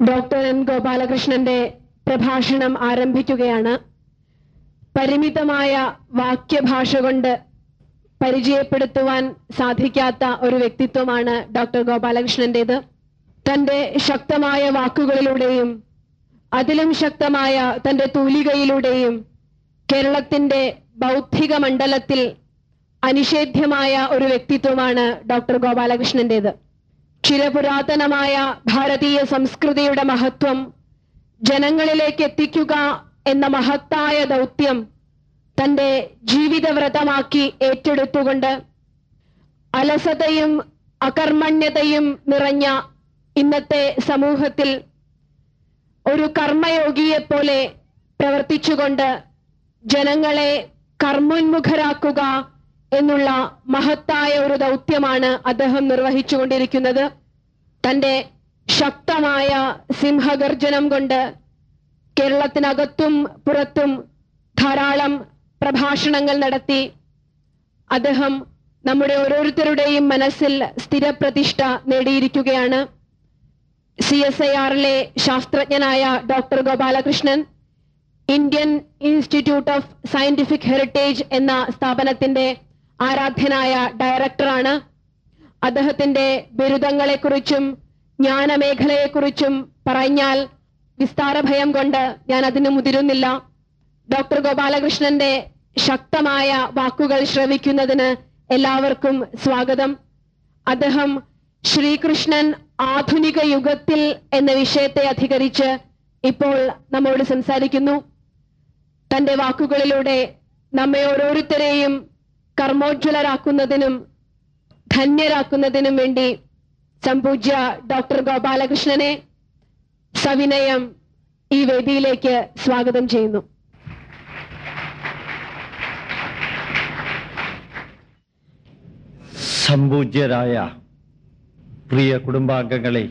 Doctor N ഗോപാലകൃഷ്ണന്റെ പ്രഭാഷണം ആരംഭിക്കുകയാണ്. പരിമിതമായ വാക്യഭാഷ കൊണ്ട് പരിചയപ്പെടുത്തുവാൻ സാധിക്കാത്ത ഒരു വ്യക്തിത്വമാണ് ഡോക്ടർ ഗോപാലകൃഷ്ണന്റേത്. തന്റെ ശക്തമായ വാക്കുകളിലൂടെയും അതിലും ശക്തമായ തന്റെ തൂലികയിലൂടെയും കേരളത്തിന്റെ ബൗദ്ധിക മണ്ഡലത്തിൽ അനിഷേധ്യമായ ഒരു വ്യക്തിത്വമാണ് ഡോക്ടർ ഗോപാലകൃഷ്ണന്റേത്. ചിരപുരാതനമായ ഭാരതീയ സംസ്കൃതിയുടെ മഹത്വം ജനങ്ങളിലേക്ക് എത്തിക്കുക എന്ന മഹത്തായ ദൗത്യം തന്റെ ജീവിതവ്രതമാക്കി ഏറ്റെടുത്തുകൊണ്ട് അലസതയും അകർമ്മണ്യതയും നിറഞ്ഞ ഇന്നത്തെ സമൂഹത്തിൽ ഒരു കർമ്മയോഗിയെ പോലെ പ്രവർത്തിച്ചുകൊണ്ട് ജനങ്ങളെ കർമ്മോന്മുഖരാക്കുക എന്നുള്ള മഹത്തായ ഒരു ദൗത്യമാണ് അദ്ദേഹം നിർവഹിച്ചുകൊണ്ടിരിക്കുന്നത്. തന്റെ ശക്തമായ സിംഹഗർജനം കൊണ്ട് കേരളത്തിനകത്തും പുറത്തും ധാരാളം പ്രഭാഷണങ്ങൾ നടത്തി. അദ്ദേഹം നമ്മുടെ ഓരോരുത്തരുടെയും മനസ്സിൽ സ്ഥിരപ്രതിഷ്ഠ നേടിയിരിക്കുകയാണ്. സി എസ് ഐ ആറിലെ ശാസ്ത്രജ്ഞനായ doctor Gopalakrishnan Indian institute of scientific heritage എന്ന സ്ഥാപനത്തിന്റെ ആരാധ്യനായ ഡയറക്ടറാണ്. അദ്ദേഹത്തിന്റെ ബിരുദങ്ങളെക്കുറിച്ചും ജ്ഞാനമേഖലയെക്കുറിച്ചും പറഞ്ഞാൽ വിസ്താരഭയം കൊണ്ട് ഞാൻ അതിന് മുതിരുന്നില്ല. ഡോക്ടർ ഗോപാലകൃഷ്ണന്റെ ശക്തമായ വാക്കുകൾ ശ്രവിക്കുന്നതിന് എല്ലാവർക്കും സ്വാഗതം. അദ്ദേഹം ശ്രീകൃഷ്ണൻ ആധുനിക യുഗത്തിൽ എന്ന വിഷയത്തെ അധികരിച്ച് ഇപ്പോൾ നമ്മോട് സംസാരിക്കുന്നു. തന്റെ വാക്കുകളിലൂടെ നമ്മെ ഓരോരുത്തരെയും കർമ്മോജ്വലരാക്കുന്നതിനും ധന്യരാക്കുന്നതിനും വേണ്ടി സംപൂജ്യ ഡോക്ടർ ഗോപാലകൃഷ്ണനെ സവിനയം ഈ വേദിയിലേക്ക് സ്വാഗതം ചെയ്യുന്നു. സംപൂജ്യരായ പ്രിയ കുടുംബാംഗങ്ങളെ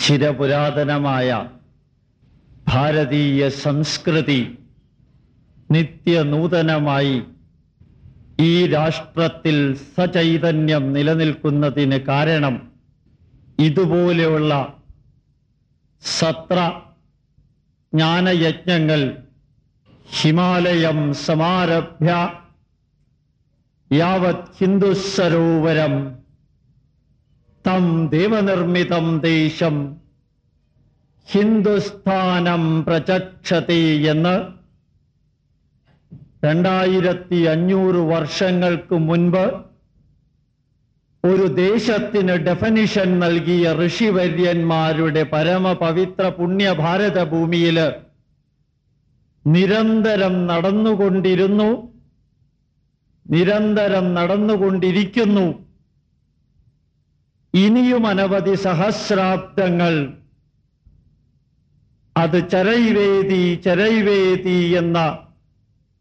ചിരപുരാതനമായ ഭാരതീയ സംസ്കൃതി നിത്യനൂതനമായി ഈ രാഷ്ട്രത്തിൽ സചൈതന്യം നിലനിൽക്കുന്നതിന് കാരണം ഇതുപോലെയുള്ള സത്ര ജ്ഞാനയജ്ഞങ്ങൾ ഹിമാലയം സമാരഭ്യ യാവത് ഹിന്ദുസരോവരം തം ദേവനിർമ്മിതം ദേശം ഹിന്ദുസ്ഥാനം പ്രചക്ഷതേ എന്ന് രണ്ടായിരത്തി അഞ്ഞൂറ് വർഷങ്ങൾക്ക് മുൻപ് ഒരു ദേശത്തിന് ഡെഫനിഷൻ നൽകിയ ഋഷിവര്യന്മാരുടെ പരമപവിത്ര പുണ്യഭാരത ഭാരതഭൂമിയിൽ നിരന്തരം നടന്നുകൊണ്ടിരുന്നു. നിരന്തരം നടന്നുകൊണ്ടിരിക്കുന്നു. ഇനിയും അനവധി സഹസ്രാബ്ദങ്ങൾ അത് ചരൈവേദി ചരൈവേദി എന്ന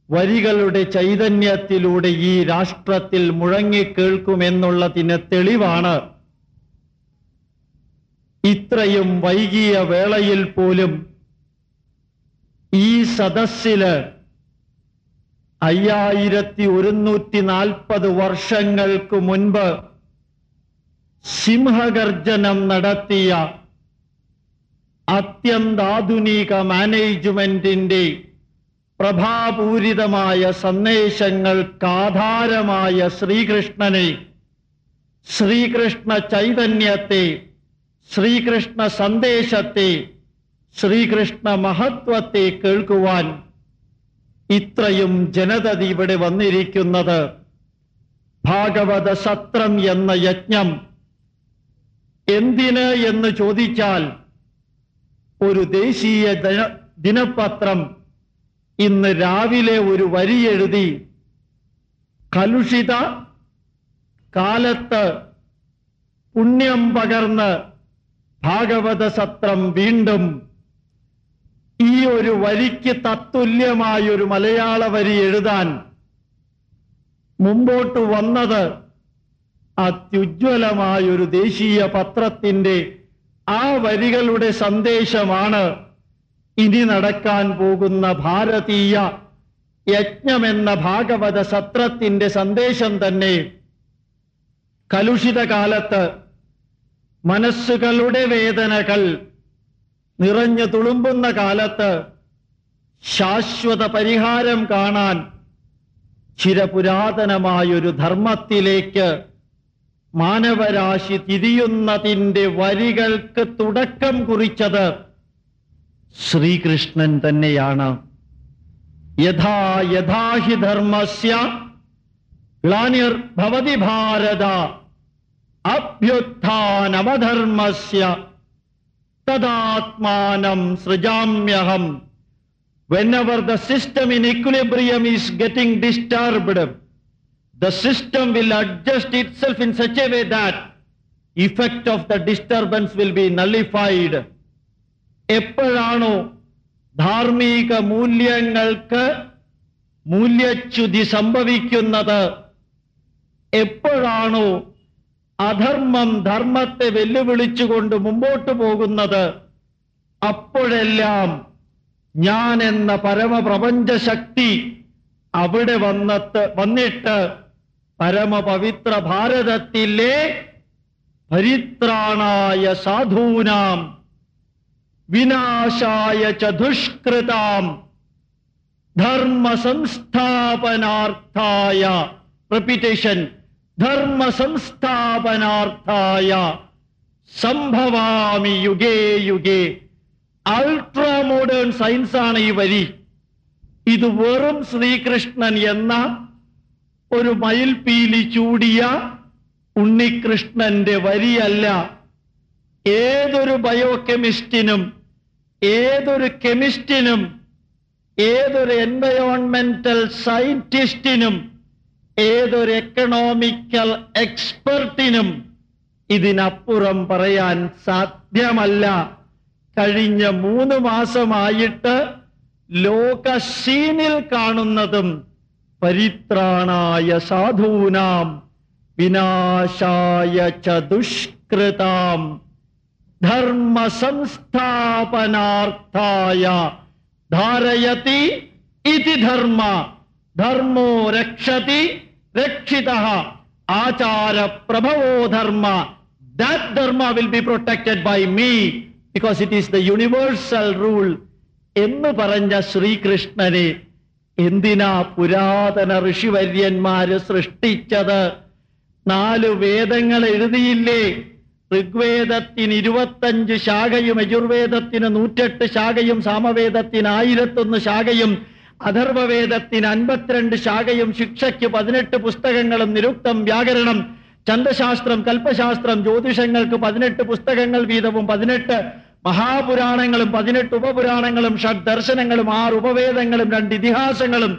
വരികളുടെ ചൈതന്യത്തിലൂടെ ഈ രാഷ്ട്രത്തിൽ മുഴങ്ങിക്കേൾക്കുമെന്നുള്ളതിന് തെളിവാണ്. ഇത്രയും വൈകിയ വേളയിൽ പോലും ഈ സദസ്സിൽ അയ്യായിരത്തി ഒരുന്നൂറ്റി നാൽപ്പത് വർഷങ്ങൾക്ക് മുൻപ് സിംഹഗർജനം നടത്തിയ അത്യന്താധുനിക മാനേജ്മെന്റിന്റെ പ്രഭാപൂരിതമായ സന്ദേശങ്ങൾക്കാധാരമായ ശ്രീകൃഷ്ണനെ ശ്രീകൃഷ്ണ ചൈതന്യത്തെ ശ്രീകൃഷ്ണ സന്ദേശത്തെ ശ്രീകൃഷ്ണ മഹത്വത്തെ കേൾക്കുവാൻ ഇത്രയും ജനത ഇവിടെ വന്നിരിക്കുന്നത് ഭാഗവത സത്രം എന്ന യജ്ഞം. എന്തിന് എന്ന് ചോദിച്ചാൽ ഒരു ദേശീയ ദിനപത്രം ഇന്ന് രാവിലെ ഒരു വരി എഴുതി കലുഷിത കാലത്ത് പുണ്യം പകർന്ന് ഭാഗവത സത്രം വീണ്ടും ഈ ഒരു വരിക്ക് തത്തുല്യമായൊരു മലയാള വരി എഴുതാൻ മുമ്പോട്ട് വന്നത് അത്യുജ്വലമായൊരു ദേശീയ പത്രത്തിന്റെ ആ വരികളുടെ സന്ദേശമാണ്. ഇനി നടക്കാൻ പോകുന്ന ഭാരതീയ യജ്ഞമെന്ന ഭാഗവത സത്രത്തിന്റെ സന്ദേശം തന്നെ കലുഷിത കാലത്ത് മനസ്സുകളുടെ വേദനകൾ നിറഞ്ഞു തുളുമ്പുന്ന കാലത്ത് ശാശ്വത പരിഹാരം കാണാൻ ചിരപുരാതനമായൊരു ധർമ്മത്തിലേക്ക് മാനവരാശി തിരിയുന്നതിന്റെ വരികൾക്ക് തുടക്കം കുറിച്ചത് ശ്രീകൃഷ്ണൻ തന്നെയാണ് യഥാ യഥാഹി ധർമ്മസ്യ ഗ്ലാനിർഭവതി ഭാരത അഭ്യുത്ഥാനമധർമ്മസ്യ തദാത്മാനം സൃജാമ്യഹം whenever the system in equilibrium is getting disturbed, the system will adjust itself in such a way that effect of the disturbance will be nullified. എപ്പോഴാണോ ധാർമ്മിക മൂല്യങ്ങൾക്ക് മൂല്യച്യുതി സംഭവിക്കുന്നത്? എപ്പോഴാണോ അധർമ്മം ധർമ്മത്തെ വെല്ലുവിളിച്ചുകൊണ്ട് മുമ്പോട്ട് പോകുന്നത്? അപ്പോഴെല്ലാം ഞാൻ എന്ന പരമപ്രപഞ്ച ശക്തി അവിടെ വന്നത്ത് വന്നിട്ട് പരമപവിത്ര ഭാരതത്തിലെ പരിത്രാണായ സാധൂനാം വിനാശായ ച ദുഷ്കൃതാം ധർമ്മ ധർമ്മസംസ്ഥാപനാർത്ഥായ. റെപ്പിറ്റേഷൻ ധർമ്മ സംഭവാമി യുഗേ യുഗേ. അൾട്രാ മോഡേൺ സയൻസ് ആണ് ഈ വരി. ഇത് വെറും ശ്രീകൃഷ്ണൻ എന്ന ഒരു മയിൽപീലി ചൂടിയ ഉണ്ണികൃഷ്ണന്റെ വരിയല്ല. ഏതൊരു ബയോകെമിസ്റ്റിനും ഏതൊരു കെമിസ്റ്റിനും ഏതൊരു എൻവയോൺമെന്റൽ സയന്റിസ്റ്റിനും ഏതൊരു എക്കണോമിക്കൽ എക്സ്പെർട്ടിനും ഇതിനപ്പുറം പറയാൻ സാധ്യമല്ല. കഴിഞ്ഞ മൂന്ന് മാസമായിട്ട് ലോക സീനിൽ കാണുന്നതും പരിത്രാണായ സാധൂനാം വിനാശായ ച ദുഷ്കൃതാം. ധർമ്മ സംസ്ഥാപനാർത്ഥായ ധാരയതി ഇതി ധർമ്മ. ധർമ്മോ രക്ഷതി രക്ഷിത. ആചാര പ്രഭവോ ധർമ്മ. That dharma will be protected by me because it is the universal rule എന്ന് പറഞ്ഞ ശ്രീകൃഷ്ണനെ എന്തിനാ പുരാതന ഋഷിവര്യന്മാര് സൃഷ്ടിച്ചത്? നാല് വേദങ്ങൾ എഴുതിയില്ലേ? ഋഗ്വേദത്തിന് ഇരുപത്തഞ്ച് ശാഖയും യജുർവേദത്തിന് നൂറ്റെട്ട് ശാഖയും സാമവേദത്തിന് ആയിരത്തൊന്ന് ശാഖയും അഥർവവേദത്തിന് അൻപത്തിരണ്ട് ശാഖയും ശിക്ഷയ്ക്ക് പതിനെട്ട് പുസ്തകങ്ങളും നിരുക്തം വ്യാകരണം ചന്ദ്രശാസ്ത്രം കൽപ്പശാസ്ത്രം ജ്യോതിഷങ്ങൾക്ക് പതിനെട്ട് പുസ്തകങ്ങൾ വീതവും പതിനെട്ട് മഹാപുരാണങ്ങളും പതിനെട്ട് ഉപപുരാണങ്ങളും ഷഡ് ദർശനങ്ങളും ആറ് ഉപവേദങ്ങളും രണ്ട് ഇതിഹാസങ്ങളും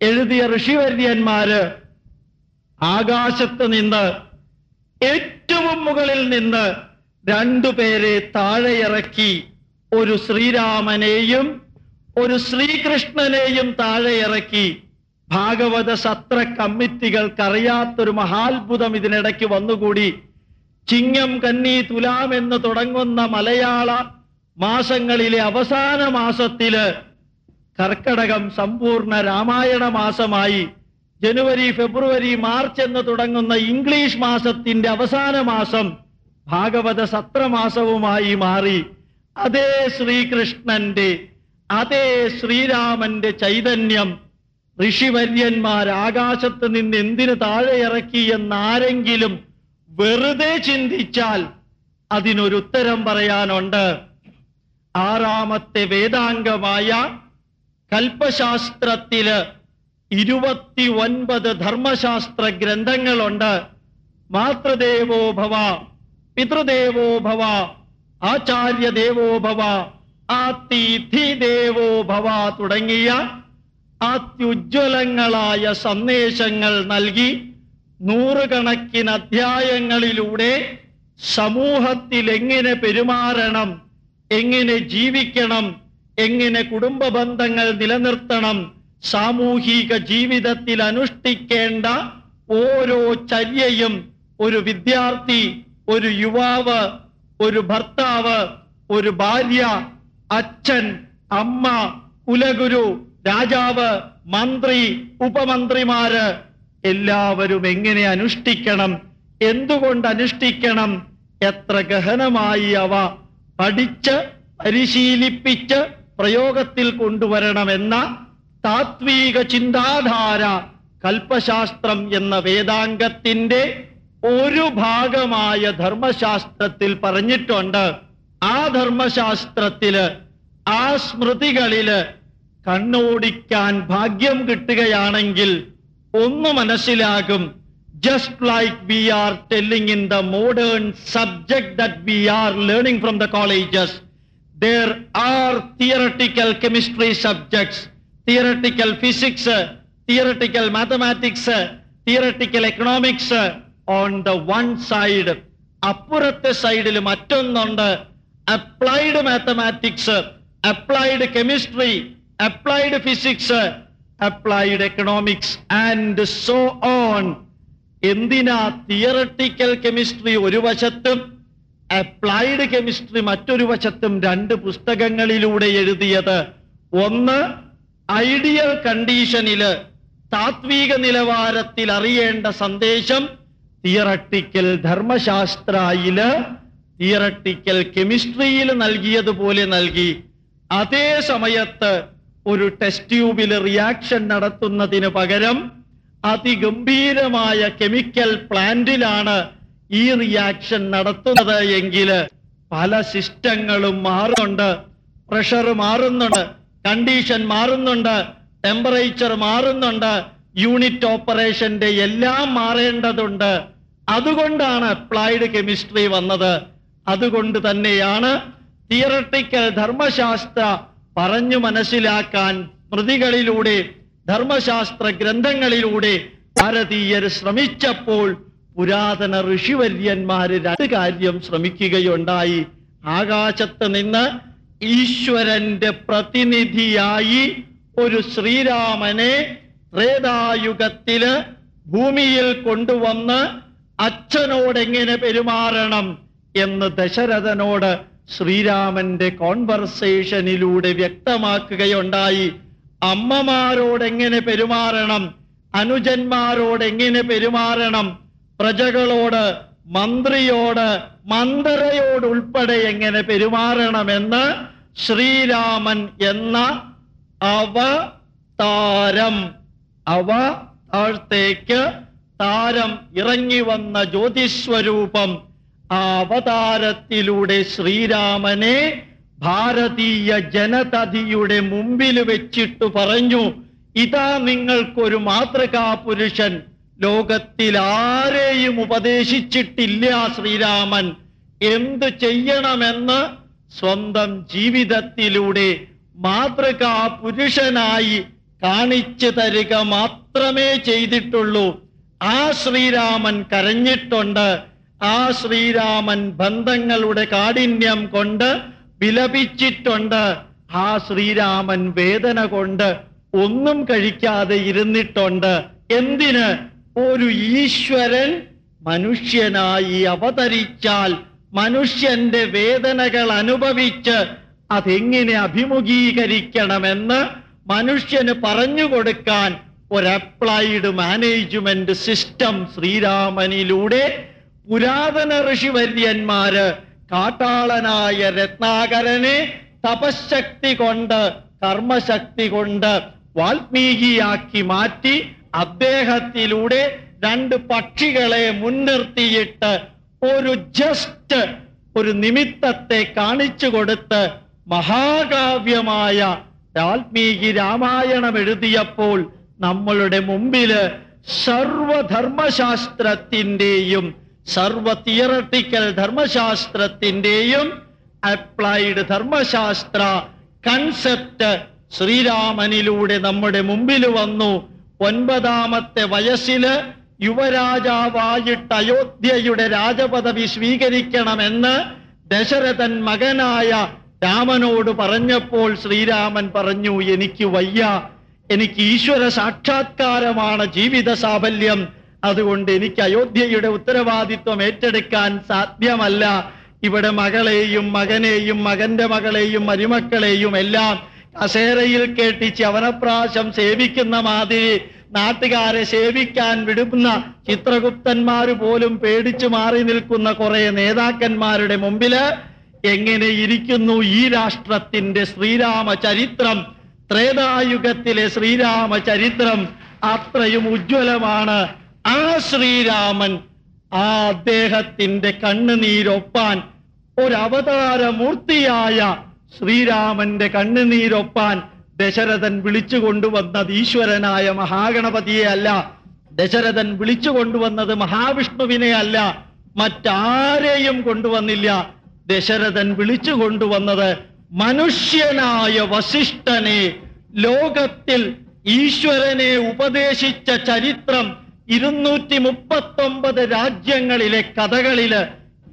എഴുതിയ ഋഷിവര്യന്മാര് ആകാശത്ത് നിന്ന് ഏറ്റവും മുകളിൽ നിന്ന് രണ്ടുപേരെ താഴെ ഇറക്കി ഒരു ശ്രീരാമനെയും ഒരു ശ്രീകൃഷ്ണനെയും താഴെ ഇറക്കി ഭാഗവത സത്ര കമ്മിറ്റികൾക്കറിയാത്തൊരു മഹാത്ഭുതം ഇതിനിടയ്ക്ക് വന്നുകൂടി. ചിങ്ങം കന്നി തുലാം എന്ന് തുടങ്ങുന്ന മലയാള മാസങ്ങളിലെ അവസാന മാസത്തിൽ കർക്കടകം സമ്പൂർണ രാമായണ മാസമായി ജനുവരി ഫെബ്രുവരി മാർച്ച് എന്ന് തുടങ്ങുന്ന ഇംഗ്ലീഷ് മാസത്തിന്റെ അവസാന മാസം ഭാഗവത സത്രമാസവുമായി മാറി. അതേ ശ്രീകൃഷ്ണന്റെ അതേ ശ്രീരാമന്റെ ചൈതന്യം ഋഷിവര്യന്മാർ ആകാശത്ത് നിന്ന് എന്തിനു താഴെ ഇറക്കി എന്നാരെങ്കിലും വെറുതെ ചിന്തിച്ചാൽ അതിനൊരു ഉത്തരം പറയാനുണ്ട്. ആറാമത്തെ വേദാംഗമായ കൽപ്പശാസ്ത്രത്തിൽ ഇരുപത്തി ഒൻപത് ധർമ്മശാസ്ത്ര ഗ്രന്ഥങ്ങളുണ്ട്. മാതൃദേവോ ഭവ പിതൃദേവോ ഭവ ആചാര്യദേവോ ഭവ ആതിഥി ദേവോ ഭവ തുടങ്ങിയ അത്യുജ്വലങ്ങളായ സന്ദേശങ്ങൾ നൽകി നൂറുകണക്കിന് അധ്യായങ്ങളിലൂടെ സമൂഹത്തിൽ എങ്ങനെ പെരുമാറണം എങ്ങനെ ജീവിക്കണം എങ്ങനെ കുടുംബ ബന്ധങ്ങൾ നിലനിർത്തണം സാമൂഹിക ജീവിതത്തിൽ അനുഷ്ഠിക്കേണ്ട ഓരോ ചര്യയും ഒരു വിദ്യാർത്ഥി ഒരു യുവാവ് ഒരു ഭർത്താവ് ഒരു ഭാര്യ അച്ഛൻ അമ്മ കുലഗുരു രാജാവ് മന്ത്രി ഉപമന്ത്രിമാര് എല്ലാവരും എങ്ങനെ അനുഷ്ഠിക്കണം? എന്തുകൊണ്ട് അനുഷ്ഠിക്കണം? എത്ര ഗഹനമായി അവ പഠിച്ച് പരിശീലിപ്പിച്ച് പ്രയോഗത്തിൽ കൊണ്ടുവരണമെന്ന താത്വിക ചിന്താധാര കൽപ്പശാസ്ത്രം എന്ന വേദാംഗത്തിന്റെ ഒരു ഭാഗമായ ധർമ്മശാസ്ത്രത്തിൽ പറഞ്ഞിട്ടുണ്ട്. ആ ധർമ്മശാസ്ത്രത്തിൽ ആ സ്മൃതികളിൽ കണ്ണോടിക്കാൻ ഭാഗ്യം കിട്ടുകയാണെങ്കിൽ ഒന്ന് മനസ്സിലാകും. Just like we are telling in the modern subject that we are learning from the colleges there are theoretical chemistry subjects, theoretical physics theoretical mathematics, theoretical economics on the one side അപ്പുറത്തെ സൈഡിൽ മറ്റൊന്നുണ്ട്. Applied mathematics applied chemistry applied physics applied economics and so on എന്തിനാ theoretical chemistry ഒരു വശത്തും applied chemistry മറ്റൊരു വശത്തും രണ്ട് പുസ്തകങ്ങളിലൂടെ എഴുതിയത്? ഒന്ന് ഐഡിയൽ കണ്ടീഷനിൽ താത്വിക നിലവാരത്തിൽ അറിയേണ്ട സന്ദേശം തിയറട്ടിക്കൽ ധർമ്മശാസ്ത്രയിൽ തിയറട്ടിക്കൽ കെമിസ്ട്രിയിൽ നൽകിയതുപോലെ നൽകി. അതേ സമയത്ത് ഒരു ടെസ്റ്റ് ട്യൂബിൽ റിയാക്ഷൻ നടത്തുന്നതിന് പകരം അതിഗംഭീരമായ കെമിക്കൽ പ്ലാന്റിലാണ് ഈ റിയാക്ഷൻ നടത്തുന്നത് എങ്കിൽ പല സിസ്റ്റങ്ങളും മാറുന്നുണ്ട് പ്രഷർ മാറുന്നുണ്ട്. കണ്ടീഷൻ മാറുന്നുണ്ട് ടെമ്പറേച്ചർ മാറുന്നുണ്ട് യൂണിറ്റ് ഓപ്പറേഷന്റെ എല്ലാം മാറേണ്ടതുണ്ട്. അതുകൊണ്ടാണ് അപ്ലൈഡ് കെമിസ്ട്രി വന്നത്. അതുകൊണ്ട് തന്നെയാണ് തിയറട്ടിക്കൽ ധർമ്മശാസ്ത്ര പറഞ്ഞു മനസ്സിലാക്കാൻ സ്മൃതികളിലൂടെ ധർമ്മശാസ്ത്ര ഗ്രന്ഥങ്ങളിലൂടെ ഭാരതീയർ ശ്രമിച്ചപ്പോൾ പുരാതന ഋഷിവര്യന്മാര് രണ്ട് കാര്യം ശ്രമിക്കുകയുണ്ടായി. ആകാശത്ത് നിന്ന് ഈശ്വരന്റെ പ്രതിനിധിയായി ഒരു ശ്രീരാമനെ ത്രേതായുഗത്തിൽ ഭൂമിയിൽ കൊണ്ടുവന്ന് അച്ഛനോട് എങ്ങനെ പെരുമാറണം എന്ന് ദശരഥനോട് ശ്രീരാമന്റെ കോൺവെർസേഷനിലൂടെ വ്യക്തമാക്കുകയുണ്ടായി. അമ്മമാരോട് എങ്ങനെ പെരുമാറണം അനുജന്മാരോട് എങ്ങനെ പെരുമാറണം പ്രജകളോട് മന്ത്രിയോട് മന്ത്രയോടുൾപ്പെടെ എങ്ങനെ പെരുമാറണമെന്ന് ശ്രീരാമൻ എന്ന അവതാരം അവ താഴത്തേക്ക് താരം ഇറങ്ങി വന്ന ജ്യോതിസ്വരൂപം ആ അവതാരത്തിലൂടെ ശ്രീരാമനെ ഭാരതീയ ജനതതിയുടെ മുമ്പിൽ വെച്ചിട്ട് പറഞ്ഞു ഇതാ നിങ്ങൾക്കൊരു മാതൃകാ പുരുഷൻ ലോകത്തിൽ ആരെയും ഉപദേശിച്ചിട്ടില്ല ശ്രീരാമൻ. എന്തു ചെയ്യണമെന്ന് സ്വന്തം ജീവിതത്തിലൂടെ മാതൃകാ പുരുഷനായി കാണിച്ചു തരിക മാത്രമേ ചെയ്തിട്ടുള്ളൂ. ആ ശ്രീരാമൻ കരഞ്ഞിട്ടുണ്ട്. ആ ശ്രീരാമൻ ബന്ധങ്ങളുടെ കാഠിന്യം കൊണ്ട് വിലപിച്ചിട്ടുണ്ട്. ആ ശ്രീരാമൻ വേദന കൊണ്ട് ഒന്നും കഴിക്കാതെ ഇരുന്നിട്ടുണ്ട്. എന്തിന്? ഒരു ഈശ്വരൻ മനുഷ്യനായി അവതരിച്ചാൽ മനുഷ്യന്റെ വേദനകൾ അനുഭവിച്ച് അതെങ്ങനെ അഭിമുഖീകരിക്കണമെന്ന് മനുഷ്യന് പറഞ്ഞു കൊടുക്കാൻ ഒരു അപ്ലൈഡ് മാനേജ്മെന്റ് സിസ്റ്റം ശ്രീരാമനിലൂടെ പുരാതന ഋഷിവര്യന്മാര് കാട്ടാളനായ രത്നാകരനെ തപശക്തി കൊണ്ട് കർമ്മശക്തി കൊണ്ട് വാൽമീകിയാക്കി മാറ്റി അദ്ദേഹത്തിലൂടെ രണ്ട് പക്ഷികളെ മുൻനിർത്തിയിട്ട് ഒരു ജസ്റ്റ് ഒരു നിമിത്തത്തെ കാണിച്ചു കൊടുത്ത് മഹാകാവ്യമായ വാൽമീകി രാമായണം എഴുതിയപ്പോൾ നമ്മളുടെ മുമ്പിൽ സർവധർമ്മശാസ്ത്രത്തിന്റെയും സർവ തിയറട്ടിക്കൽ ധർമ്മശാസ്ത്രത്തിന്റെയും അപ്ലൈഡ് ധർമ്മശാസ്ത്ര കൺസെപ്റ്റ് ശ്രീരാമനിലൂടെ നമ്മുടെ മുമ്പിൽ വന്നു. ഒൻപതാമത്തെ വയസ്സിൽ യുവരാജാവായിട്ട് അയോധ്യയുടെ രാജപദവി സ്വീകരിക്കണമെന്ന് ദശരഥൻ മകനായ രാമനോട് പറഞ്ഞപ്പോൾ ശ്രീരാമൻ പറഞ്ഞു എനിക്ക് വയ്യ. എനിക്ക് ഈശ്വര സാക്ഷാത്കാരമാണ് ജീവിത സാഫല്യം. അതുകൊണ്ട് എനിക്ക് അയോധ്യയുടെ ഉത്തരവാദിത്വം ഏറ്റെടുക്കാൻ സാധ്യമല്ല. ഇവിടെ മകളെയും മകനെയും മകന്റെ മകളെയും മരുമക്കളെയും എല്ലാം കസേരയിൽ കേട്ടിച്ച് അവനപ്രാശം സേവിക്കുന്ന മാതിരി നാട്ടുകാരെ സേവിക്കാൻ വിടുന്ന ചിത്രഗുപ്തന്മാര് പോലും പേടിച്ചു മാറി നിൽക്കുന്ന കുറെ നേതാക്കന്മാരുടെ മുമ്പിൽ എങ്ങനെ ഇരിക്കുന്നു ഈ രാഷ്ട്രത്തിന്റെ ശ്രീരാമ ചരിത്രം ത്രേതായുഗത്തിലെ ശ്രീരാമ ചരിത്രം അത്രയും ഉജ്ജ്വലമാണ്. ആ ശ്രീരാമൻ ആ അദ്ദേഹത്തിന്റെ കണ്ണുനീരൊപ്പാൻ ഒരവതാരമൂർത്തിയായ ശ്രീരാമന്റെ കണ്ണുനീരൊപ്പാൻ ദശരഥൻ വിളിച്ചു കൊണ്ടുവന്നത് ഈശ്വരനായ മഹാഗണപതിയെ അല്ല. ദശരഥൻ വിളിച്ചു കൊണ്ടുവന്നത് മഹാവിഷ്ണുവിനെ അല്ല. മറ്റാരെയും കൊണ്ടുവന്നില്ല. ദശരഥൻ വിളിച്ചു കൊണ്ടുവന്നത് മനുഷ്യനായ വസിഷ്ഠനെ. ലോകത്തിൽ ഈശ്വരനെ ഉപദേശിച്ച ചരിത്രം ഇരുന്നൂറ്റി മുപ്പത്തൊമ്പത് രാജ്യങ്ങളിലെ കഥകളിൽ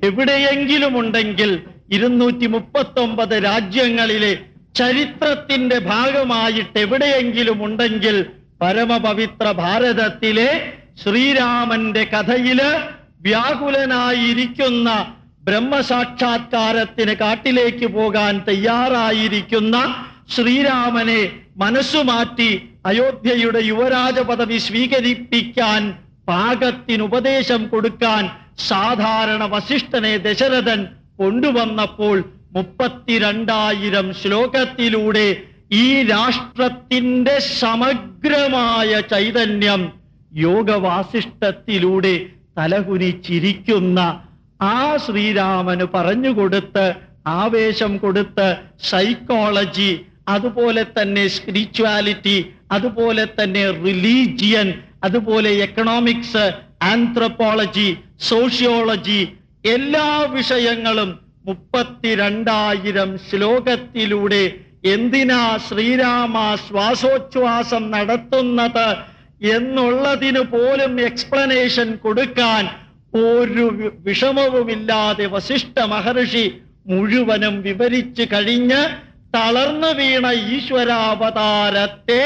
എവിടെയെങ്കിലും ഉണ്ടെങ്കിൽ ഇരുന്നൂറ്റി മുപ്പത്തൊമ്പത് രാജ്യങ്ങളിലെ ചരിത്രത്തിന്റെ ഭാഗമായിട്ട് എവിടെയെങ്കിലും ഉണ്ടെങ്കിൽ പരമപവിത്ര ഭാരതത്തിലെ ശ്രീരാമന്റെ കഥയിൽ വ്യാകുലനായിരിക്കുന്ന ബ്രഹ്മസാക്ഷാത്കാരത്തിന് കാട്ടിലേക്ക് പോകാൻ തയ്യാറായിരിക്കുന്ന ശ്രീരാമനെ മനസ്സുമാറ്റി അയോധ്യയുടെ യുവരാജ പദവി സ്വീകരിപ്പിക്കാൻ പാകത്തിന് ഉപദേശം കൊടുക്കാൻ സാധാരണ വസിഷ്ഠനെ ദശരഥൻ കൊണ്ടുവന്നപ്പോൾ മുപ്പത്തിരണ്ടായിരം ശ്ലോകത്തിലൂടെ ഈ രാഷ്ട്രത്തിന്റെ സമഗ്രമായ ചൈതന്യം യോഗവാസിഷ്ടത്തിലൂടെ തലകുനിച്ചിരിക്കുന്ന ആ ശ്രീരാമന് പറഞ്ഞുകൊടുത്ത് ആവേശം കൊടുത്ത് സൈക്കോളജി അതുപോലെ തന്നെ സ്പിരിച്വാലിറ്റി അതുപോലെ തന്നെ റിലീജിയൻ അതുപോലെ എക്കണോമിക്സ് ആന്ത്രപ്പോളജി സോഷ്യോളജി എല്ലാ വിഷയങ്ങളും മുപ്പത്തിരണ്ടായിരം ശ്ലോകത്തിലൂടെ എന്തിനാ ശ്രീരാമ ശ്വാസോച്ഛ്വാസം നടത്തുന്നത് എന്നുള്ളതിന് പോലും എക്സ്പ്ലനേഷൻ കൊടുക്കാൻ ഒരു വിഷമവുമില്ലാതെ വശിഷ്ഠ മഹർഷി മുഴുവനും വിവരിച്ചു കഴിഞ്ഞ് തളർന്നു വീണ ഈശ്വരാവതാരത്തെ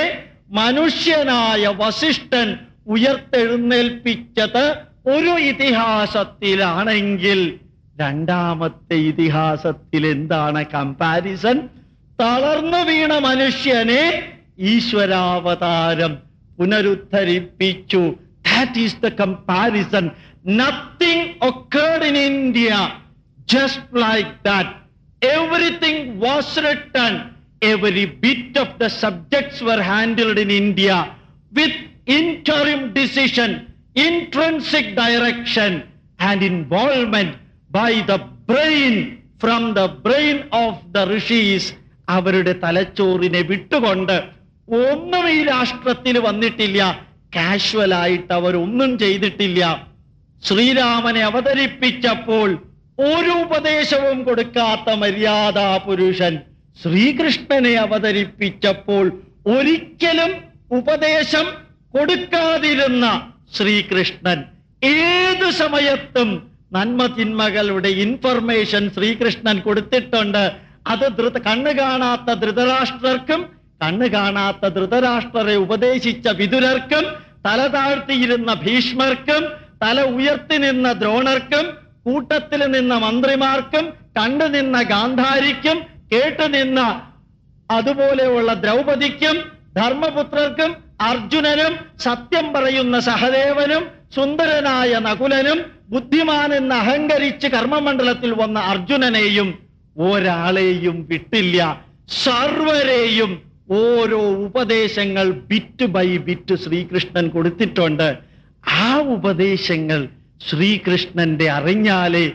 മനുഷ്യനായ വശിഷ്ഠൻ ഉയർത്തെഴുന്നേൽപ്പിച്ചത് ഒരു ഇതിഹാസത്തിലാണെങ്കിൽ രണ്ടാമത്തെ ഇതിഹാസത്തിൽ എന്താണ് കമ്പാരിസൺ തളർന്നു വീണ മനുഷ്യനെ ഈശ്വരാവതാരം പുനരുദ്ധരിപ്പിച്ചു that is the comparison nothing occurred in India just like that everything was written every bit of the subjects were handled in india with interim decision intrinsic direction and involvement by the brain from the brain of the rishis അവരുടെ തലച്ചോറിനെ വിട്ടുകൊണ്ട് ഒന്നും ഈ രാഷ്ട്രത്തിൽ വന്നിട്ടില്ല. കാഷ്വലായിട്ട് അവരൊന്നും ചെയ്തിട്ടില്ല. ശ്രീരാമനെ അവതരിപ്പിച്ചപ്പോൾ ഒരു ഉപദേശവും കൊടുക്കാത്ത മര്യാദാ പുരുഷൻ ശ്രീകൃഷ്ണനെ അവതരിപ്പിച്ചപ്പോൾ ഒരിക്കലും ഉപദേശം കൊടുക്കാതിരുന്ന ശ്രീകൃഷ്ണൻ ഏത് സമയത്തും നന്മ തിന്മകളുടെ ഇൻഫർമേഷൻ ശ്രീകൃഷ്ണൻ കൊടുത്തിട്ടുണ്ട്. അത് ധൃത കണ്ണു കാണാത്ത ധൃതരാഷ്ട്രർക്കും കണ്ണു കാണാത്ത ധൃതരാഷ്ട്രരെ ഉപദേശിച്ച വിതുരർക്കും തല താഴ്ത്തിയിരുന്ന ഭീഷ്മർക്കും തല ഉയർത്തി നിന്ന ദ്രോണർക്കും കൂട്ടത്തിൽ നിന്ന മന്ത്രിമാർക്കും കണ്ടു നിന്ന ഗാന്ധാരിക്കും കേട്ടു നിന്ന അതുപോലെയുള്ള ദ്രൗപദിക്കും ധർമ്മപുത്രർക്കും അർജുനനും സത്യം പറയുന്ന സഹദേവനും സുന്ദരനായ നകുലനും ബുദ്ധിമാനെന്ന് അഹങ്കരിച്ച് കർമ്മമണ്ഡലത്തിൽ വന്ന അർജുനനെയും ഒരാളെയും വിട്ടില്ല. സർവരെയും ഓരോ ഉപദേശങ്ങൾ ബിറ്റ് ബൈ ബിറ്റ് ശ്രീകൃഷ്ണൻ കൊടുത്തിട്ടുണ്ട്. ആ ഉപദേശങ്ങൾ ശ്രീകൃഷ്ണന്റെ അറിഞ്ഞാലേ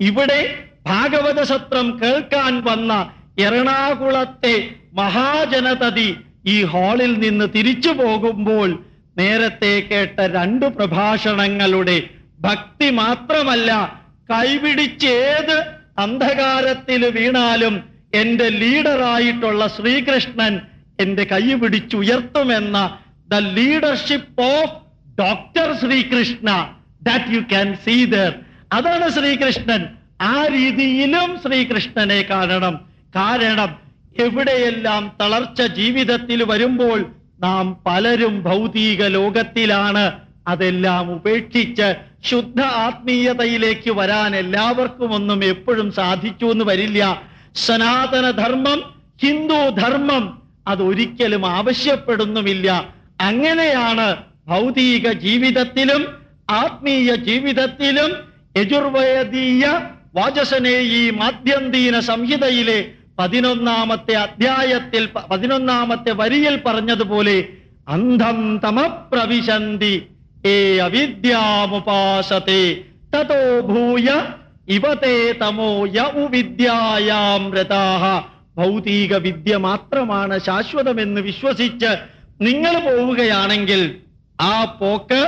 ഇവിടെ ഭാഗവത സത്രം കേൾക്കാൻ വന്ന എറണാകുളത്തെ മഹാജനതതി ഈ ഹാളിൽ നിന്ന് തിരിച്ചു പോകുമ്പോൾ നേരത്തെ കേട്ട രണ്ടു പ്രഭാഷണങ്ങളുടെ ഭക്തി മാത്രമല്ല കൈപിടിച്ചേത് അന്ധകാരത്തിൽ വീണാലും എന്റെ ലീഡറായിട്ടുള്ള ശ്രീകൃഷ്ണൻ എന്റെ കൈ പിടിച്ചുയർത്തുമെന്ന the leadership of doctor Srikrishna that you can see there അതാണ് ശ്രീകൃഷ്ണൻ. ആ രീതിയിലും ശ്രീകൃഷ്ണനെ കാണണം. കാരണം എവിടെയെല്ലാം തളർച്ച ജീവിതത്തിൽ വരുമ്പോൾ നാം പലരും ഭൗതിക ലോകത്തിലാണ് അതെല്ലാം ഉപേക്ഷിച്ച് ശുദ്ധ ആത്മീയതയിലേക്ക് വരാൻ എല്ലാവർക്കും ഒന്നും എപ്പോഴും സാധിച്ചു എന്ന് വരില്ല. സനാതനധർമ്മം ഹിന്ദു ധർമ്മം അതൊരിക്കലും ആവശ്യപ്പെടുന്നുമില്ല. അങ്ങനെയാണ് ഭൗതിക ജീവിതത്തിലും ആത്മീയ ജീവിതത്തിലും യജുർവേദീയ വാചസനേയി മാധ്യന്തീന സംഹിതയിലെ പതിനൊന്നാമത്തെ അധ്യായത്തിൽ പതിനൊന്നാമത്തെ വരിയിൽ പറഞ്ഞതുപോലെ അന്ധം തമപ്രവിശന്തി ഏ അവിദ്യാമുപാസത്തെ തതോ ഭൂയ ഇവതേ തമോ യ ഉവിദ്യായാം രഥാഹ. ഭൗതിക വിദ്യ മാത്രമാണ് ശാശ്വതമെന്ന് വിശ്വസിച്ച് നിങ്ങൾ പോവുകയാണെങ്കിൽ ആ പോക്ക്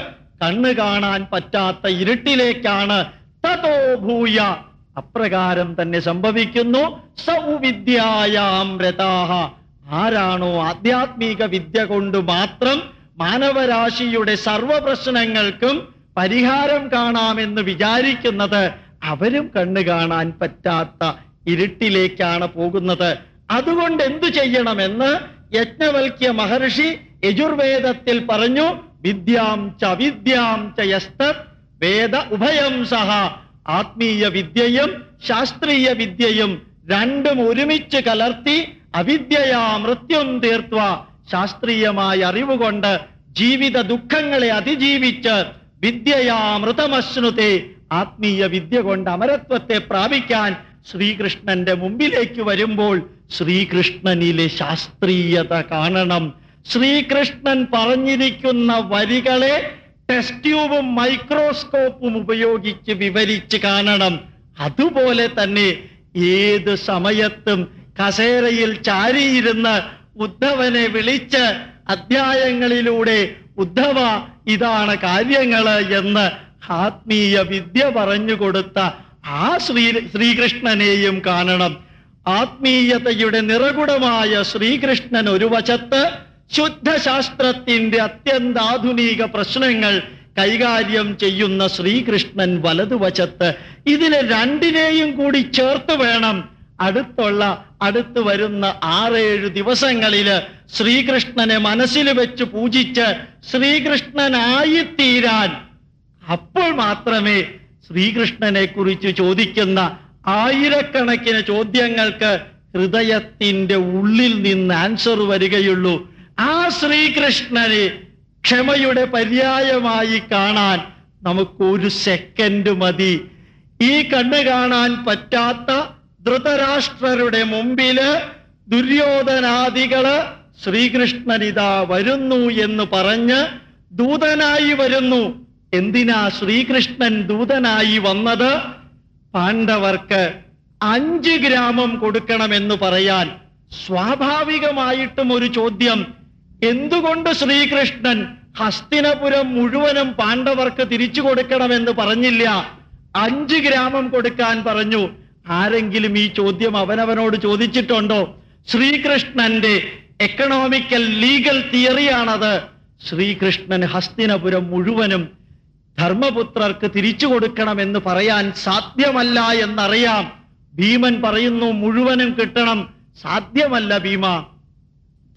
കണ്ണു കാണാൻ പറ്റാത്ത ഇരുട്ടിലേക്കാണ്. തതോ ഭൂയ അപ്രകാരം തന്നെ സംഭവിക്കുന്നു. സൗവിദ്യായാം രതാഹ ആരാണോ ആധ്യാത്മിക വിദ്യ കൊണ്ട് മാത്രം മാനവരാശിയുടെ സർവ പ്രശ്നങ്ങൾക്കും പരിഹാരം കാണാമെന്ന് വിചാരിക്കുന്നത് അവരും കണ്ണു കാണാൻ പറ്റാത്ത ഇരുട്ടിലേക്കാണ് പോകുന്നത്. അതുകൊണ്ട് എന്തു ചെയ്യണമെന്ന് യജ്ഞവൽക്യ മഹർഷി യജുർവേദത്തിൽ പറഞ്ഞു. വിദ്യാം ച വിദ്യാം ച വേദ ഉഭയം സഹ. ആത്മീയ വിദ്യയും ശാസ്ത്രീയ വിദ്യയും രണ്ടും ഒരുമിച്ച് കലർത്തി അവിദ്യയാ മൃത്യം തീർത്ത ശാസ്ത്രീയമായ അറിവുകൊണ്ട് ജീവിത ദുഃഖങ്ങളെ അതിജീവിച്ച് വിദ്യയാമൃതമശ്നുതെ ആത്മീയ വിദ്യ കൊണ്ട് അമരത്വത്തെ പ്രാപിക്കാൻ ശ്രീകൃഷ്ണന്റെ മുമ്പിലേക്ക് വരുമ്പോൾ ശ്രീകൃഷ്ണനിലെ ശാസ്ത്രീയത കാണണം. ശ്രീകൃഷ്ണൻ പറഞ്ഞിരിക്കുന്ന വരികളെ ടെസ്റ്റ് ട്യൂബും മൈക്രോസ്കോപ്പും ഉപയോഗിച്ച് വിവരിച്ച് കാണണം. അതുപോലെ തന്നെ ഏത് സമയത്തും കസേരയിൽ ചാരിയിരുന്ന് ഉദ്ധവനെ വിളിച്ച് അധ്യായങ്ങളിലൂടെ ഉദ്ധവ ഇതാണ് കാര്യങ്ങൾ എന്ന് ആത്മീയ വിദ്യ പറഞ്ഞു കൊടുത്ത ആ ശ്രീ ശ്രീകൃഷ്ണനെയും കാണണം. ആത്മീയതയുടെ നിറകുടമായ ശ്രീകൃഷ്ണൻ ഒരു വശത്ത് ശുദ്ധശാസ്ത്രത്തിന്റെ അത്യന്താധുനിക പ്രശ്നങ്ങൾ കൈകാര്യം ചെയ്യുന്ന ശ്രീകൃഷ്ണൻ വലതുവശത്ത് ഇതിനെ രണ്ടിനെയും കൂടി ചേർത്ത് വേണം. അടുത്തുള്ള അടുത്ത് വരുന്ന ആറേഴ് ദിവസങ്ങളിൽ ശ്രീകൃഷ്ണനെ മനസ്സിൽ വെച്ച് പൂജിച്ച് ശ്രീകൃഷ്ണനായിത്തീരാൻ. അപ്പോൾ മാത്രമേ ശ്രീകൃഷ്ണനെ കുറിച്ച് ചോദിക്കുന്ന ആയിരക്കണക്കിന് ചോദ്യങ്ങൾക്ക് ഹൃദയത്തിന്റെ ഉള്ളിൽ നിന്ന് ആൻസർ വരികയുള്ളൂ. ആ ശ്രീകൃഷ്ണനെ ക്ഷമയുടെ പര്യായമായി കാണാൻ നമുക്ക് ഒരു സെക്കൻഡ് മതി. ഈ കണ്ണ് കാണാൻ പറ്റാത്ത ധൃതരാഷ്ട്രരുടെ മുമ്പിൽ ദുര്യോധനാദികൾ ശ്രീകൃഷ്ണൻ ഇതാ വരുന്നു എന്ന് പറഞ്ഞ് ദൂതനായി വരുന്നു. എന്തിനാ ശ്രീകൃഷ്ണൻ ദൂതനായി വന്നത്? പാണ്ഡവർക്ക് അഞ്ച് ഗ്രാമം കൊടുക്കണമെന്ന് പറയാൻ സ്വാഭാവികമായിട്ടും ഒരു ചോദ്യം എന്തുകൊണ്ട് ശ്രീകൃഷ്ണൻ ഹസ്തിനപുരം മുഴുവനും പാണ്ഡവർക്ക് തിരിച്ചു കൊടുക്കണമെന്ന് പറഞ്ഞില്ല? അഞ്ച് ഗ്രാമം കൊടുക്കാൻ പറഞ്ഞു. ആരെങ്കിലും ഈ ചോദ്യം അവനവനോട് ചോദിച്ചിട്ടുണ്ടോ? ശ്രീകൃഷ്ണന്റെ എക്കണോമിക്കൽ ലീഗൽ തിയറിയാണത് ശ്രീകൃഷ്ണൻ ഹസ്തിനപുരം മുഴുവനും ധർമ്മപുത്രർക്ക് തിരിച്ചു കൊടുക്കണമെന്ന് പറയാൻ സാധ്യമല്ല എന്നറിയാം. ഭീമൻ പറയുന്നു മുഴുവനും കിട്ടണം. സാധ്യമല്ല ഭീമ.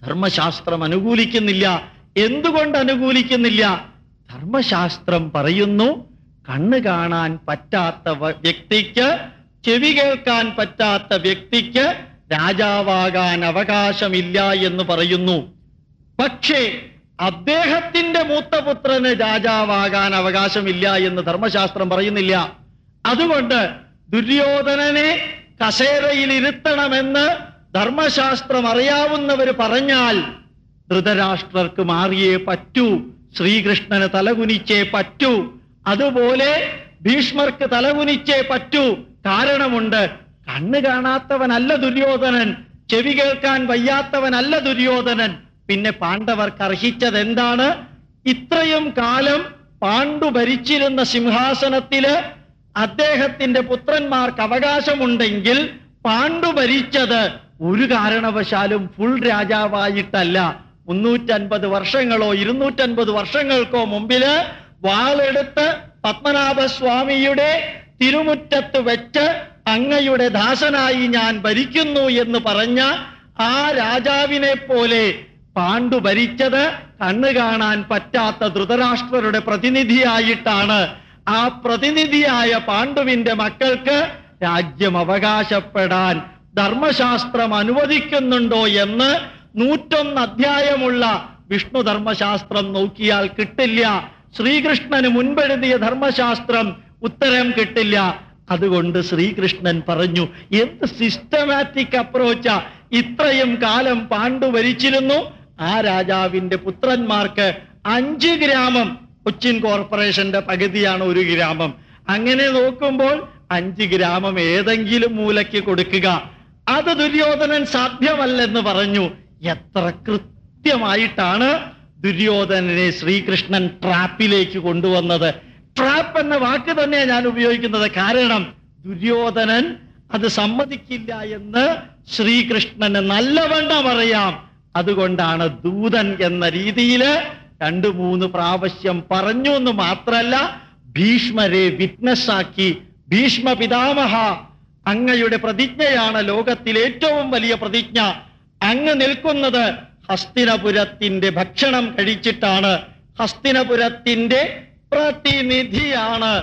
ധർമ്മശാസ്ത്രം അനുകൂലിക്കുന്നില്ല. എന്തുകൊണ്ട് അനുകൂലിക്കുന്നില്ല? ധർമ്മശാസ്ത്രം പറയുന്നു കണ്ണ് കാണാൻ പറ്റാത്ത വ്യക്തിക്ക് ചെവി കേൾക്കാൻ പറ്റാത്ത വ്യക്തിക്ക് രാജാവാകാൻ അവകാശമില്ല എന്ന് പറയുന്നു. പക്ഷേ അദ്ദേഹത്തിന്റെ മൂത്തപുത്രന് രാജാവാകാൻ അവകാശമില്ല എന്ന് ധർമ്മശാസ്ത്രം പറയുന്നില്ല. അതുകൊണ്ട് ദുര്യോധനനെ കസേരയിൽ ഇരുത്തണമെന്ന് ധർമ്മശാസ്ത്രം അറിയാവുന്നവർ പറഞ്ഞാൽ ധൃതരാഷ്ട്രർക്ക് മാറിയേ പറ്റൂ ശ്രീകൃഷ്ണന് തലകുനിച്ചേ പറ്റൂ അതുപോലെ ഭീഷ്മർക്ക് തലകുനിച്ചേ പറ്റൂ. കാരണമുണ്ട് കണ്ണ് കാണാത്തവനല്ല ദുര്യോധനൻ ചെവി കേൾക്കാൻ വയ്യാത്തവനല്ല ദുര്യോധനൻ. പിന്നെ പാണ്ഡവർക്ക് അർഹിച്ചത് എന്താണ് ഇത്രയും കാലം പാണ്ഡു ഭരിച്ചിരുന്ന സിംഹാസനത്തിൽ അദ്ദേഹത്തിന്റെ പുത്രന്മാർക്ക് അവകാശമുണ്ടെങ്കിൽ പാണ്ഡു ഭരിച്ചത് ഒരു കാരണവശാലും ഫുൾ രാജാവായിട്ടല്ല. മുന്നൂറ്റൻപത് വർഷങ്ങളോ ഇരുന്നൂറ്റൻപത് വർഷങ്ങൾക്കോ മുമ്പിൽ വാളെടുത്ത് പത്മനാഭസ്വാമിയുടെ തിരുമുറ്റത്ത് വെച്ച് അങ്ങയുടെ ദാസനായി ഞാൻ ഭരിക്കുന്നു എന്ന് പറഞ്ഞ ആ രാജാവിനെ പോലെ പാണ്ഡു ഭരിച്ചത് കണ്ണു കാണാൻ പറ്റാത്ത ധൃതരാഷ്ട്രരുടെ പ്രതിനിധിയായിട്ടാണ്. ആ പ്രതിനിധിയായ പാണ്ഡുവിന്റെ മക്കൾക്ക് രാജ്യം അവകാശപ്പെടാൻ ധർമ്മശാസ്ത്രം അനുവദിക്കുന്നുണ്ടോ എന്ന് നൂറ്റൊന്ന് അധ്യായമുള്ള വിഷ്ണു ധർമ്മശാസ്ത്രം നോക്കിയാൽ കിട്ടില്ല. ശ്രീകൃഷ്ണന് മുൻപെഴുതിയ ധർമ്മശാസ്ത്രം ഉത്തരം കിട്ടില്ല. അതുകൊണ്ട് ശ്രീകൃഷ്ണൻ പറഞ്ഞു എന്ത് സിസ്റ്റമാറ്റിക് അപ്രോച്ചാ ഇത്രയും കാലം പാണ്ഡു ഭരിച്ചിരുന്നു. ആ രാജാവിന്റെ പുത്രന്മാർക്ക് അഞ്ച് ഗ്രാമം കൊച്ചിൻ കോർപ്പറേഷന്റെ പകുതിയാണ് ഒരു ഗ്രാമം. അങ്ങനെ നോക്കുമ്പോൾ അഞ്ച് ഗ്രാമം ഏതെങ്കിലും മൂലയ്ക്ക് കൊടുക്കുക. അത് ദുര്യോധനൻ സാധ്യമല്ലെന്ന് പറഞ്ഞു. എത്ര കൃത്യമായിട്ടാണ് ദുര്യോധനനെ ശ്രീകൃഷ്ണൻ ട്രാപ്പിലേക്ക് കൊണ്ടുവന്നത്. ട്രാപ്പ് എന്ന വാക്ക് തന്നെയാണ് ഞാൻ ഉപയോഗിക്കുന്നത്. കാരണം ദുര്യോധനൻ അത് സമ്മതിക്കില്ല എന്ന് ശ്രീകൃഷ്ണന് നല്ലവണ്ണം അറിയാം. അതുകൊണ്ടാണ് ദൂതൻ എന്ന രീതിയിൽ രണ്ടു മൂന്ന് പ്രാവശ്യം പറഞ്ഞു എന്ന് മാത്രല്ല ഭീഷ്മരെ വിറ്റ്നസ് ആക്കി ഭീഷ്മ പിതാമഹ അങ്ങയുടെ പ്രതിജ്ഞയാണ് ലോകത്തിൽ ഏറ്റവും വലിയ പ്രതിജ്ഞ. അങ്ങ് നിൽക്കുന്നത് ഹസ്തിനപുരത്തിന്റെ ഭക്ഷണം കഴിച്ചിട്ടാണ്. ഹസ്തിനപുരത്തിന്റെ പ്രതിനിധിയാണ്.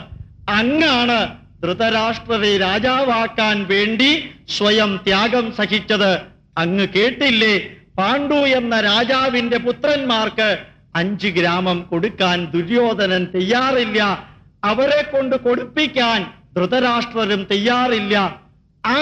അങ്ങാണ് ധൃതരാഷ്ട്രരെ രാജാവാക്കാൻ വേണ്ടി സ്വയം ത്യാഗം സഹിച്ചത്. അങ്ങ് കേട്ടില്ലേ? പാണ്ഡു എന്ന രാജാവിന്റെ പുത്രന്മാർക്ക് അഞ്ച് ഗ്രാമം കൊടുക്കാൻ ദുര്യോധനൻ തയ്യാറില്ല. അവരെ കൊണ്ട് കൊടുപ്പിക്കാൻ ധൃതരാഷ്ട്രരും തയ്യാറില്ല. ആ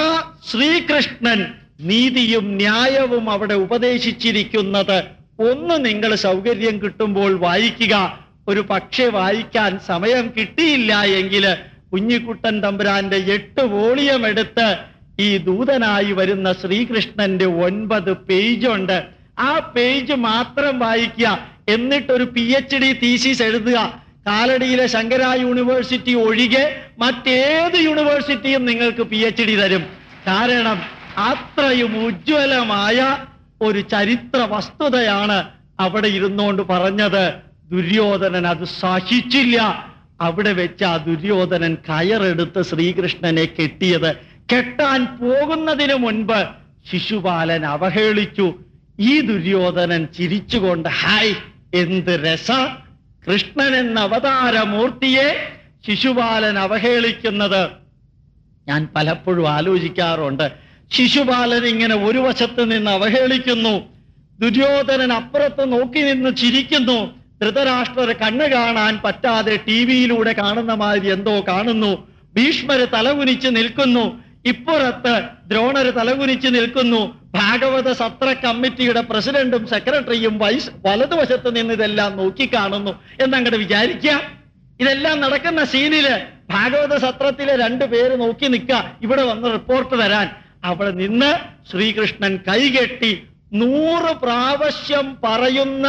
ശ്രീകൃഷ്ണൻ നീതിയും ന്യായവും അവിടെ ഉപദേശിച്ചിരിക്കുന്നത് ഒന്ന് നിങ്ങൾ സൗകര്യം കിട്ടുമ്പോൾ വായിക്കുക. ഒരു പക്ഷേ വായിക്കാൻ സമയം കിട്ടിയില്ല എങ്കിൽ കുഞ്ഞിക്കുട്ടൻ തമ്പുരാന്റെ എട്ട് വോളിയം എടുത്ത് ഈ ദൂതനായി വരുന്ന ശ്രീകൃഷ്ണന്റെ ഒൻപത് പേജുണ്ട്. ആ പേജ് മാത്രം വായിക്കുക. എന്നിട്ടൊരു പി എച്ച് ഡി തീസിസ് എഴുതുക. കാലടിയിലെ ശങ്കര യൂണിവേഴ്സിറ്റി ഒഴികെ മറ്റേത് യൂണിവേഴ്സിറ്റിയും നിങ്ങൾക്ക് പി എച്ച് ഡി തരും. കാരണം അത്രയും ഉജ്ജ്വലമായ ഒരു ചരിത്ര വസ്തുതയാണ് അവിടെ ഇരുന്നുകൊണ്ട് പറഞ്ഞത്. ദുര്യോധനൻ അത് സഹിച്ചില്ല. അവിടെ വെച്ച് ആ ദുര്യോധനൻ കയറെടുത്ത് ശ്രീകൃഷ്ണനെ കെട്ടിയത്. കെട്ടാൻ പോകുന്നതിന് മുൻപ് ശിശുപാലൻ അവഹേളിച്ചു. ഈ ദുര്യോധനൻ ചിരിച്ചുകൊണ്ട് ഹായ് എന്ത് രസ? കൃഷ്ണൻ എന്ന അവതാരമൂർത്തിയെ ശിശുപാലൻ അവഹേളിക്കുന്നത് ഞാൻ പലപ്പോഴും ആലോചിക്കാറുണ്ട്. ശിശുപാലൻ ഇങ്ങനെ ഒരു വശത്ത് നിന്ന് അവഹേളിക്കുന്നു. ദുര്യോധനൻ അപ്പുറത്ത് നോക്കി നിന്ന് ചിരിക്കുന്നു. ധൃതരാഷ്ട്രര് കണ്ണ് കാണാൻ പറ്റാതെ ടി വിയിലൂടെ കാണുന്ന മാതിരി എന്തോ കാണുന്നു. ഭീഷ്മര് തലകുനിച്ച് നിൽക്കുന്നു. ഇപ്പുറത്ത് ദ്രോണര് തലകുനിച്ച് നിൽക്കുന്നു. ഭാഗവത സത്ര കമ്മിറ്റിയുടെ പ്രസിഡന്റും സെക്രട്ടറിയും വൈസ് വലതുവശത്ത് നിന്ന് ഇതെല്ലാം നോക്കിക്കാണുന്നു. എന്നങ്ങോട്ട് വിചാരിക്കുക ഇതെല്ലാം നടക്കുന്ന സീനിൽ ഭാഗവത സത്രത്തിലെ രണ്ടു പേര് നോക്കി നിൽക്ക ഇവിടെ വന്ന് റിപ്പോർട്ട് തരാൻ. അവിടെ നിന്ന് ശ്രീകൃഷ്ണൻ കൈകെട്ടി നൂറ് പ്രാവശ്യം പറയുന്ന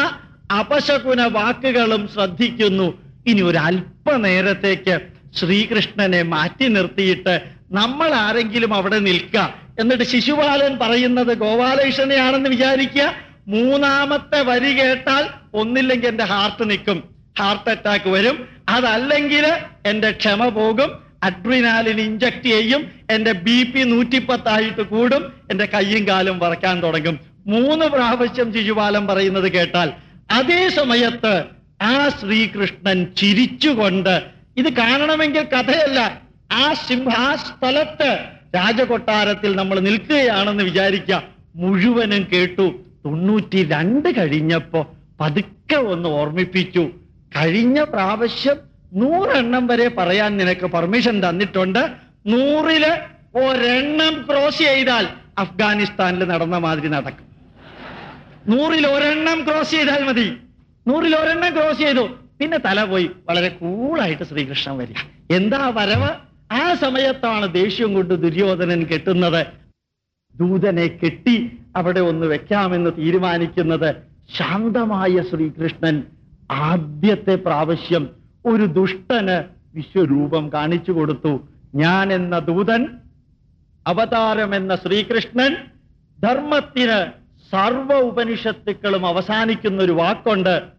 അപശകുന വാക്കുകളും ശ്രദ്ധിക്കുന്നു. ഇനി ഒരു അല്പനേരത്തേക്ക് ശ്രീകൃഷ്ണനെ മാറ്റി നിർത്തിയിട്ട് നമ്മൾ ആരെങ്കിലും അവിടെ നിൽക്കുക എന്നിട്ട് ശിശുപാലൻ പറയുന്നത് ഗോപാലകൃഷ്ണനെയാണെന്ന് വിചാരിക്കുക. മൂന്നാമത്തെ വരി കേട്ടാൽ ഒന്നില്ലെങ്കിൽ എന്റെ ഹാർട്ട് നിൽക്കും. ഹാർട്ട് അറ്റാക്ക് വരും. അതല്ലെങ്കിൽ എന്റെ ക്ഷമ പോകും. അഡ്രിനാലിൻ ഇഞ്ചക്ട് ചെയ്യും. എന്റെ ബി പി നൂറ്റിപ്പത്തായിട്ട് കൂടും. എന്റെ കയ്യും കാലും വറക്കാൻ തുടങ്ങും. മൂന്ന് പ്രാവശ്യം ശിശുപാലൻ പറയുന്നത് കേട്ടാൽ അതേ സമയത്ത് ആ ശ്രീകൃഷ്ണൻ ചിരിച്ചുകൊണ്ട് ഇത് കാണണമെങ്കിൽ കഥയല്ല. ആ സിംഹ സ്ഥലത്ത് രാജകൊട്ടാരത്തിൽ നമ്മൾ നിൽക്കുകയാണെന്ന് വിചാരിക്കുക. മുഴുവനും കേട്ടു. തൊണ്ണൂറ്റി രണ്ട് കഴിഞ്ഞപ്പോ പതുക്കെ ഒന്ന് ഓർമ്മിപ്പിച്ചു. കഴിഞ്ഞ പ്രാവശ്യം നൂറെണ്ണം വരെ പറയാൻ നിനക്ക് പെർമിഷൻ തന്നിട്ടുണ്ട്. നൂറിൽ ഒരെണ്ണം ക്രോസ് ചെയ്താൽ അഫ്ഗാനിസ്ഥാനിൽ നടന്ന മാതിരി നടക്കും. നൂറിൽ ഒരെണ്ണം ക്രോസ് ചെയ്താൽ മതി. നൂറിൽ ഒരെണ്ണം ക്രോസ് ചെയ്തു. പിന്നെ തല പോയി. വളരെ കൂളായിട്ട് ശ്രീകൃഷ്ണൻ വരിക. എന്താ വരവ്? ആ സമയത്താണ് ദേഷ്യം കൊണ്ട് ദുര്യോധനൻ കെട്ടുന്നത്. ദൂതനെ കെട്ടി അവിടെ ഒന്ന് വെക്കാമെന്ന് തീരുമാനിക്കുന്നത് ശാന്തമായ ശ്രീകൃഷ്ണൻ. ആദ്യത്തെ പ്രാവശ്യം ഒരു ദുഷ്ടന് വിശ്വരൂപം കാണിച്ചു കൊടുത്തു. ഞാൻ എന്ന ദൂതൻ അവതാരം എന്ന ശ്രീകൃഷ്ണൻ ധർമ്മത്തിന് സർവ ഉപനിഷത്തുക്കളും അവസാനിക്കുന്ന ഒരു വാക്കുണ്ട്.